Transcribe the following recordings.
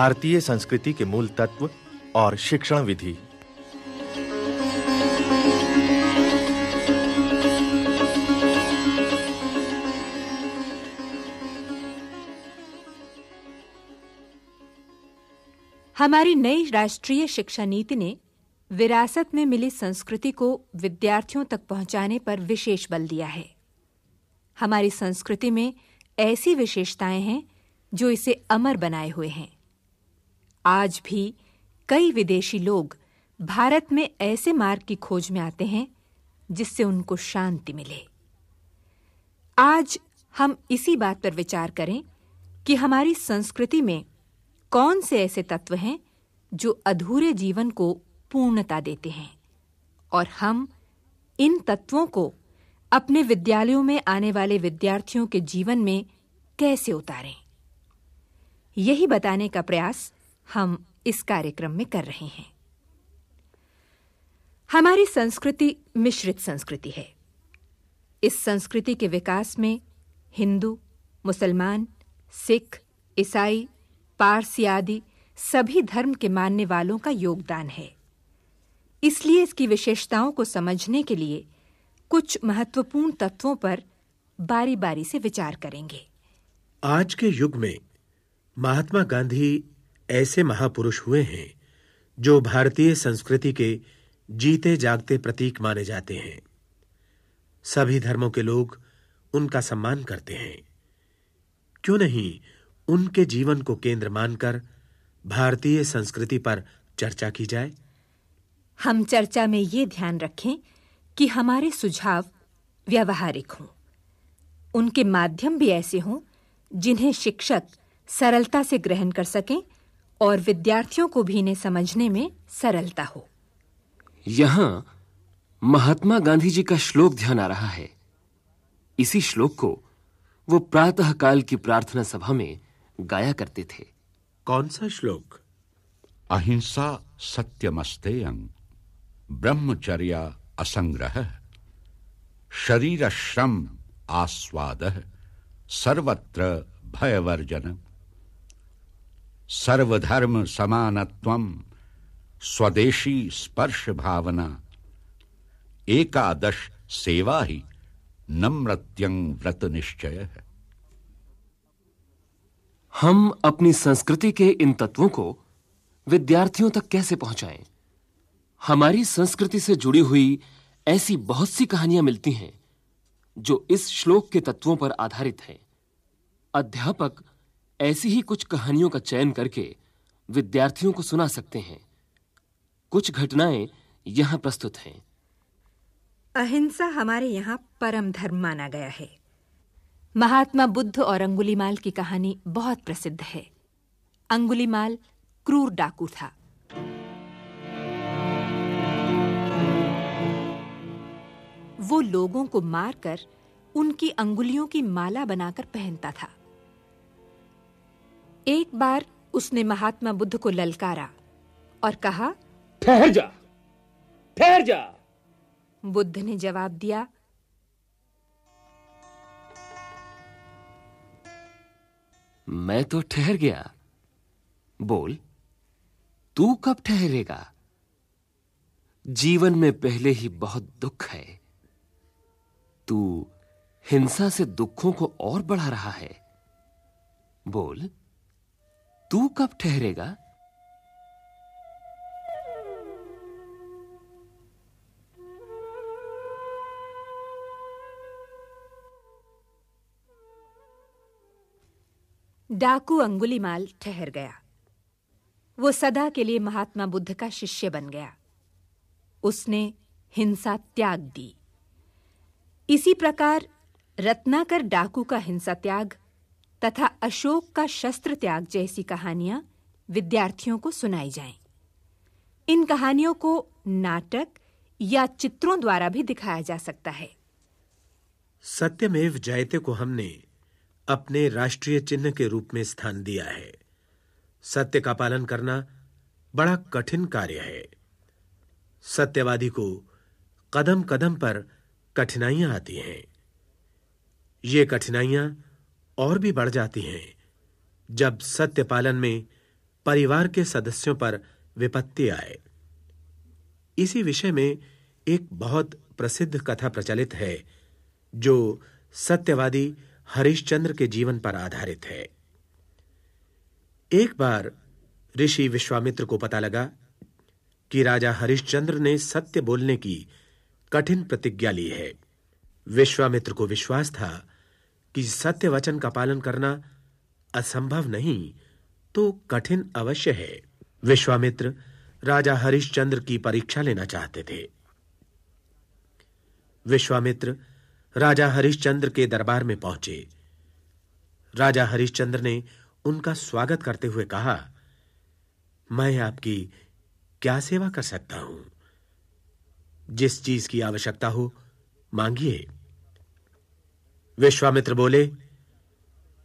भारतीय संस्कृति के मूल तत्व और शिक्षण विधि। हमारी नई राष्ट्रीय शिक्षा नीति ने विरासत में मिली संस्कृति को विद्यार्थियों तक पहुँचाने पर विशेष बल दिया है। हमारी संस्कृति में ऐसी विशेषताएँ हैं जो इसे अमर बनाए हुए हैं। आज भी कई विदेशी लोग भारत में ऐसे मार्ग की खोज में आते हैं, जिससे उनको शांति मिले। आज हम इसी बात पर विचार करें कि हमारी संस्कृति में कौन से ऐसे तत्व हैं जो अधूरे जीवन को पूर्णता देते हैं, और हम इन तत्वों को अपने विद्यालयों में आने वाले विद्यार्थियों के जीवन में कैसे उतारें। यही बताने का प्रयास हम इस कार्यक्रम में कर रहे हैं। हमारी संस्कृति मिश्रित संस्कृति है। इस संस्कृति के विकास में हिंदू, मुसलमान, सिख, ईसाई, पारसी आदि सभी धर्म के मानने वालों का योगदान है। इसलिए इसकी विशेषताओं को समझने के लिए कुछ महत्वपूर्ण तत्वों पर बारी-बारी से विचार करेंगे। आज के युग में महात्मा गांधी ऐसे महापुरुष हुए हैं, जो भारतीय संस्कृति के जीते जागते प्रतीक माने जाते हैं। सभी धर्मों के लोग उनका सम्मान करते हैं। क्यों नहीं उनके जीवन को केंद्र मानकर भारतीय संस्कृति पर चर्चा की जाए? हम चर्चा में ये ध्यान रखें कि हमारे सुझाव व्यवहारिक हों। उनके माध्यम भी ऐसे हों जिन्हें शिक्षक सरलता से ग्रहण कर सकें और विद्यार्थियों को भी इन्हें समझने में सरलता हो। यहाँ महात्मा गांधी जी का श्लोक ध्यान आ रहा है। इसी श्लोक को वो प्रातः काल की प्रार्थना सभा में गाया करते थे। कौन सा श्लोक? अहिंसा सत्यमस्तेयं ब्रह्मचर्या असंग्रह शरीर श्रम आस्वाद सर्वत्र भयवर्जन सर्वधर्म समानत्वम स्वदेशी स्पर्श भावना, एकादश सेवा ही नम्रत्यं व्रत निश्चय। है हम अपनी संस्कृति के इन तत्वों को विद्यार्थियों तक कैसे पहुंचाएँ? हमारी संस्कृति से जुड़ी हुई ऐसी बहुत सी कहानियाँ मिलती हैं, जो इस श्लोक के तत्वों पर आधारित हैं। अध्यापक ऐसी ही कुछ कहानियों का चयन करके विद्यार्थियों को सुना सकते हैं। कुछ घटनाएँ यहाँ प्रस्तुत हैं। अहिंसा हमारे यहाँ परम धर्म माना गया है। महात्मा बुद्ध और अंगुलीमाल की कहानी बहुत प्रसिद्ध है। अंगुलीमाल क्रूर डाकू था। वो लोगों को मारकर उनकी अंगुलियों की माला बनाकर पहनता था। एक बार उसने महात्मा बुद्ध को ललकारा और कहा ठहर जा ठहर जा। बुद्ध ने जवाब दिया मैं तो ठहर गया। बोल तू कब ठहरेगा? जीवन में पहले ही बहुत दुख है। तू हिंसा से दुखों को और बढ़ा रहा है। बोल तू कब ठहरेगा? डाकू अंगुलीमाल ठहर गया। वो सदा के लिए महात्मा बुद्ध का शिष्य बन गया। उसने हिंसा त्याग दी। इसी प्रकार रत्नाकर डाकू का हिंसा त्याग तथा अशोक का शस्त्र त्याग जैसी कहानियाँ विद्यार्थियों को सुनाई जाएँ। इन कहानियों को नाटक या चित्रों द्वारा भी दिखाया जा सकता है। सत्यमेव जयते को हमने अपने राष्ट्रीय चिन्ह के रूप में स्थान दिया है। सत्य का पालन करना बड़ा कठिन कार्य है। सत्यवादी को कदम कदम पर कठिनाइयाँ आती हैं। ये कठिनाइयाँ और भी बढ़ जाती हैं, जब सत्य पालन में परिवार के सदस्यों पर विपत्ति आए। इसी विषय में एक बहुत प्रसिद्ध कथा प्रचलित है, जो सत्यवादी हरिश्चंद्र के जीवन पर आधारित है। एक बार ऋषि विश्वामित्र को पता लगा कि राजा हरिश्चंद्र ने सत्य बोलने की कठिन प्रतिज्ञा ली है। विश्वामित्र को विश्वास था कि सत्य वचन का पालन करना असंभव नहीं तो कठिन अवश्य है। विश्वामित्र राजा हरिश्चंद्र की परीक्षा लेना चाहते थे। विश्वामित्र राजा हरिश्चंद्र के दरबार में पहुँचे। राजा हरिश्चंद्र ने उनका स्वागत करते हुए कहा, मैं आपकी क्या सेवा कर सकता हूँ? जिस चीज़ की आवश्यकता हो, मांगिए। विश्वामित्र बोले,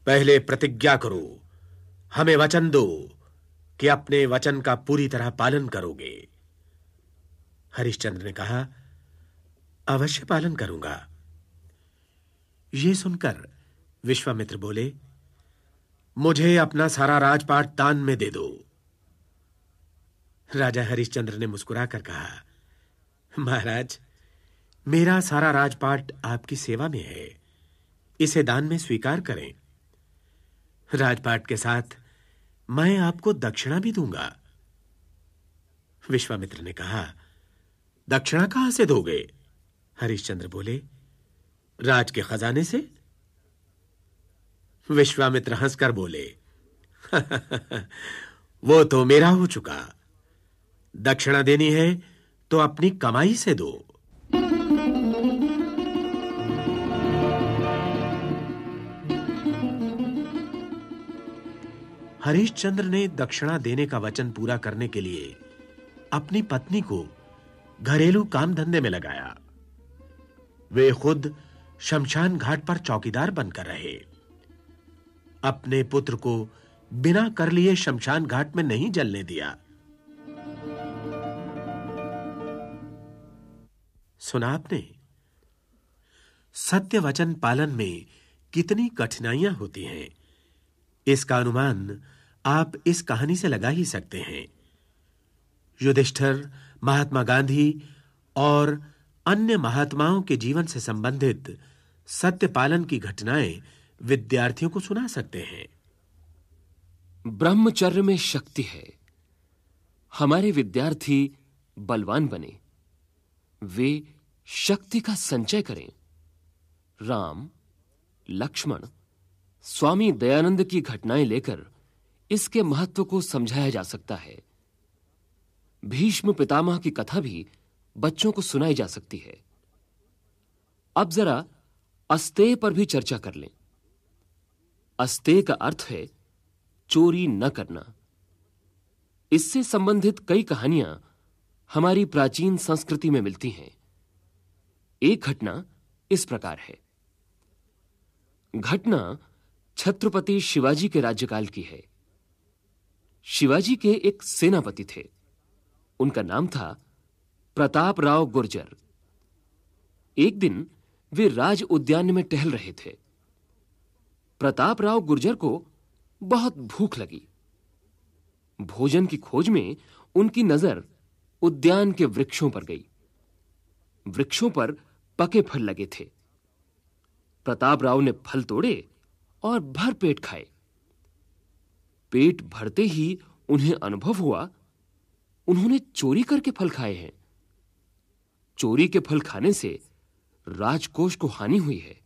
पहले प्रतिज्ञा करो। हमें वचन दो कि अपने वचन का पूरी तरह पालन करोगे। हरिश्चंद्र ने कहा, अवश्य पालन करूँगा। यह सुनकर विश्वामित्र बोले, मुझे अपना सारा राजपाट दान में दे दो। राजा हरिश्चंद्र ने मुस्कुराकर कहा, महाराज, मेरा सारा राजपाट आपकी सेवा में है। इसे दान में स्वीकार करें। राजपाट के साथ, मैं आपको दक्षिणा भी दूँगा। विश्वामित्र ने कहा, दक्षिणा कहाँ से दोगे? हरिश्चंद्र बोले, राज के खजाने से? विश्वामित्र हंसकर बोले वो तो मेरा हो चुका। दक्षिणा देनी है तो अपनी कमाई से दो। हरिश्चंद्र ने दक्षिणा देने का वचन पूरा करने के लिए अपनी पत्नी को घरेलू काम धंधे में लगाया। वे खुद शमशान घाट पर चौकीदार बनकर रहे। अपने पुत्र को बिना कर लिए शमशान घाट में नहीं जलने दिया। सुना आपने? सत्य वचन पालन में कितनी कठिनाइयाँ होती हैं। इसका अनुमान आप इस कहानी से लगा ही सकते हैं। युधिष्ठिर, महात्मा गांधी और अन्य महात्माओं के जीवन से संबंधित सत्य पालन की घटनाएँ विद्यार्थियों को सुना सकते हैं। ब्रह्मचर्य में शक्ति है। हमारे विद्यार्थी बलवान बने। वे शक्ति का संचय करें। राम, लक्ष्मण, स्वामी दयानंद की घटनाएँ लेकर इसके महत्व को समझाया जा सकता है। भीष्म पितामह की कथा भी बच्चों को सुनाई जा सकती है। अब जरा अस्तेय पर भी चर्चा कर लें। अस्तेय का अर्थ है चोरी न करना। इससे संबंधित कई कहानियाँ हमारी प्राचीन संस्कृति में मिलती हैं। एक घटना इस प्रकार है। घटना छत्रपति शिवाजी के राज्यकाल की है। शिवाजी के एक सेनापति थे। उनका नाम था प्रताप राव गुर्जर। एक दिन वे राज उद्यान में टहल रहे थे। प्रताप राव गुर्जर को बहुत भूख लगी। भोजन की खोज में उनकी नज़र उद्यान के वृक्षों पर गई। वृक्षों पर पके फल लगे थे। प्रताप राव ने फल तोड़े और भर पेट खाए। पेट भरते ही उन्हें अनुभव हुआ, उन्होंने चोरी करके फल खाए हैं। चोरी के फल खाने से राजकोष को हानि हुई है।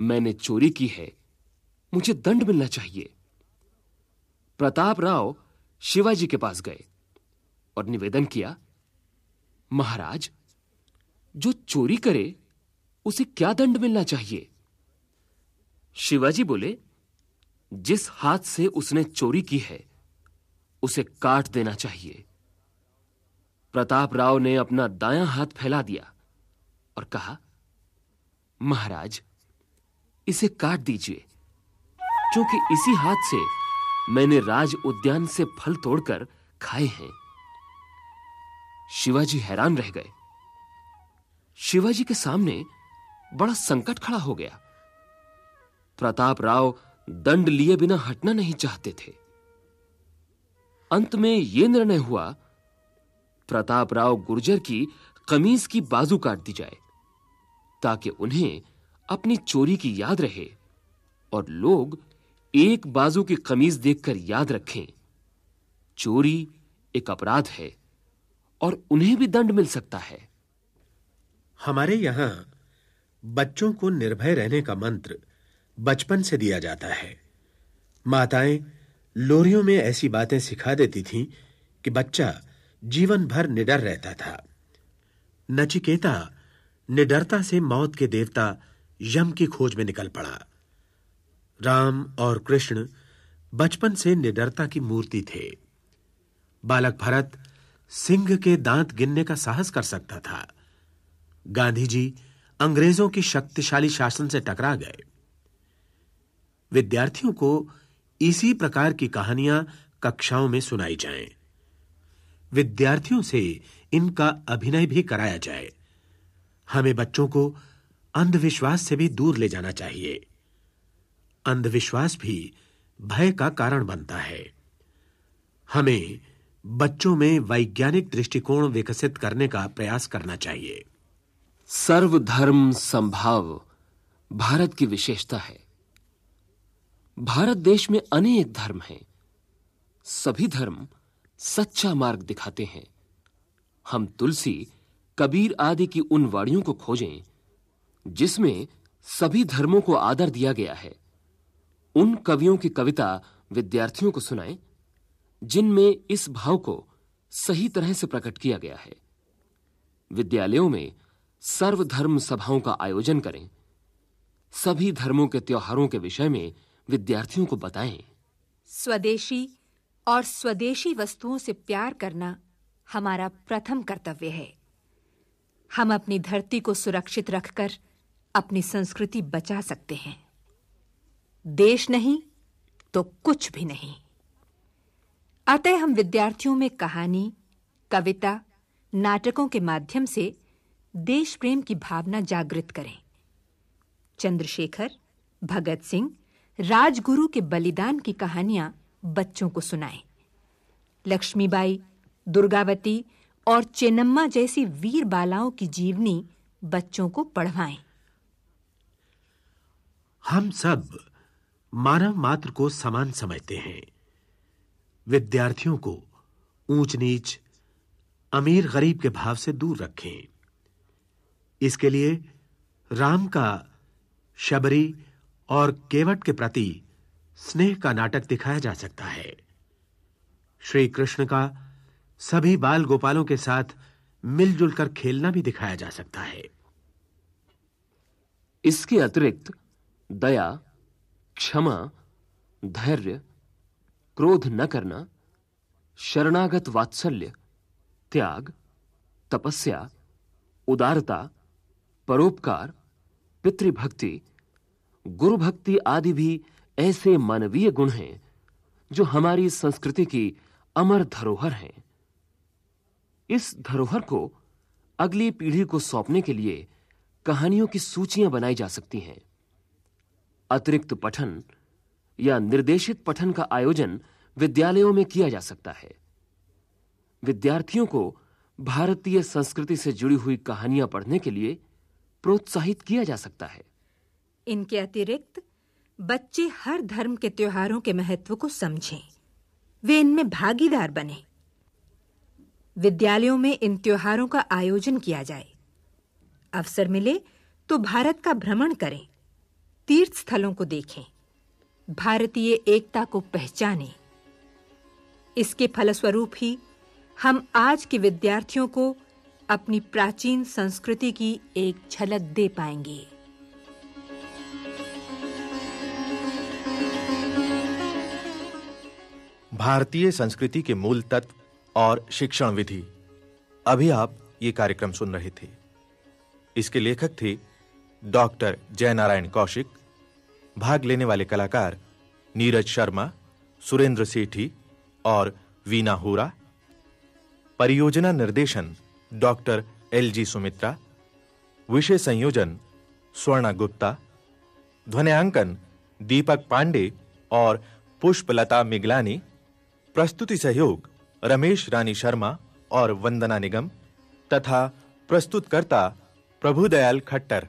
मैंने चोरी की है, मुझे दंड मिलना चाहिए। प्रताप राव शिवाजी के पास गए और निवेदन किया, महाराज, जो चोरी करे, उसे क्या दंड मिलना चाहिए? शिवाजी बोले जिस हाथ से उसने चोरी की है, उसे काट देना चाहिए। प्रताप राव ने अपना दायां हाथ फैला दिया और कहा, महाराज, इसे काट दीजिए। क्योंकि इसी हाथ से मैंने राज उद्यान से फल तोड़कर खाए हैं। शिवाजी हैरान रह गए। शिवाजी के सामने बड़ा संकट खड़ा हो गया। प्रताप राव दंड लिए बिना हटना नहीं चाहते थे। अंत में यह निर्णय हुआ प्रताप राव गुर्जर की कमीज की बाजू काट दी जाए, ताकि उन्हें अपनी चोरी की याद रहे और लोग एक बाजू की कमीज देखकर याद रखें। चोरी एक अपराध है और उन्हें भी दंड मिल सकता है। हमारे यहाँ बच्चों को निर्भय रहने का मंत्र बचपन से दिया जाता है। माताएँ लोरियों में ऐसी बातें सिखा देती थीं कि बच्चा जीवन भर निडर रहता था। नचिकेता निडरता से मौत के देवता यम की खोज में निकल पड़ा। राम और कृष्ण बचपन से निडरता की मूर्ति थे। बालक भरत सिंह के दांत गिनने का साहस कर सकता था। गांधी जी अंग्रेज़ों की शक्तिशाली शासन से टकरा गए। विद्यार्थियों को इसी प्रकार की कहानियाँ कक्षाओं में सुनाई जाएँ। विद्यार्थियों से इनका अभिनय भी कराया जाए। हमें बच्चों को अंधविश्वास से भी दूर ले जाना चाहिए। अंधविश्वास भी भय का कारण बनता है। हमें बच्चों में वैज्ञानिक दृष्टिकोण विकसित करने का प्रयास करना चाहिए। सर्वधर्म संभाव भारत की विशेषता है। भारत देश में अनेक धर्म हैं। सभी धर्म सच्चा मार्ग दिखाते हैं। हम तुलसी, कबीर आदि की उन वाणियों को खोजें, जिसमें सभी धर्मों को आदर दिया गया है। उन कवियों की कविता विद्यार्थियों को सुनाएँ, जिनमें इस भाव को सही तरह से प्रकट किया गया है। विद्यालयों में सर्वधर्म सभाओं का आयोजन करें। सभी धर्मों के त्योहारों के विषय में विद्यार्थियों को बताएँ। स्वदेशी और स्वदेशी वस्तुओं से प्यार करना हमारा प्रथम कर्तव्य है। हम अपनी धरती को सुरक्षित रखकर अपनी संस्कृति बचा सकते हैं। देश नहीं तो कुछ भी नहीं। अतः हम विद्यार्थियों में कहानी, कविता, नाटकों के माध्यम से देश प्रेम की भावना जागृत करें। चंद्रशेखर, भगत सिंह राजगुरु के बलिदान की कहानियाँ बच्चों को सुनाएँ। लक्ष्मीबाई, दुर्गावती और चेन्नम्मा जैसी वीर बालाओं की जीवनी बच्चों को पढ़वाएँ। हम सब मानव मात्र को समान समझते हैं। विद्यार्थियों को ऊंच नीच अमीर गरीब के भाव से दूर रखें। इसके लिए राम का शबरी और केवट के प्रति स्नेह का नाटक दिखाया जा सकता है। श्री कृष्ण का सभी बाल गोपालों के साथ मिलजुल कर खेलना भी दिखाया जा सकता है। इसके अतिरिक्त दया, क्षमा, धैर्य, क्रोध न करना, शरणागत वात्सल्य, त्याग, तपस्या, उदारता, परोपकार, पितृभक्ति गुरु भक्ति आदि भी ऐसे मानवीय गुण हैं, जो हमारी संस्कृति की अमर धरोहर हैं। इस धरोहर को अगली पीढ़ी को सौंपने के लिए कहानियों की सूचियाँ बनाई जा सकती हैं। अतिरिक्त पठन या निर्देशित पठन का आयोजन विद्यालयों में किया जा सकता है। विद्यार्थियों को भारतीय संस्कृति से जुड़ी हुई कहानियाँ पढ़ने के लिए प्रोत्साहित किया जा सकता है। इनके अतिरिक्त, बच्चे हर धर्म के त्योहारों के महत्व को समझें। वे इनमें भागीदार बने। विद्यालयों में इन त्योहारों का आयोजन किया जाए। अवसर मिले तो भारत का भ्रमण करें। तीर्थ स्थलों को देखें। भारतीय एकता को पहचानें। इसके फलस्वरूप ही हम आज के विद्यार्थियों को अपनी प्राचीन संस्कृति की एक झलक दे पाएँगे। भारतीय संस्कृति के मूल तत्व और शिक्षण विधि। अभी आप ये कार्यक्रम सुन रहे थे। इसके लेखक थे डॉक्टर जयनारायण कौशिक, भाग लेने वाले कलाकार नीरज शर्मा, सुरेंद्र सेठी और वीना हुरा, परियोजना निर्देशन डॉक्टर एल जी सुमित्रा, विषय संयोजन स्वर्णा गुप्ता, ध्वनियांकन दीपक पांडे और पुष्पलता मिगलानी प्रस्तुति सहयोग रमेश रानी शर्मा और वंदना निगम तथा प्रस्तुतकर्ता प्रभुदयाल खट्टर।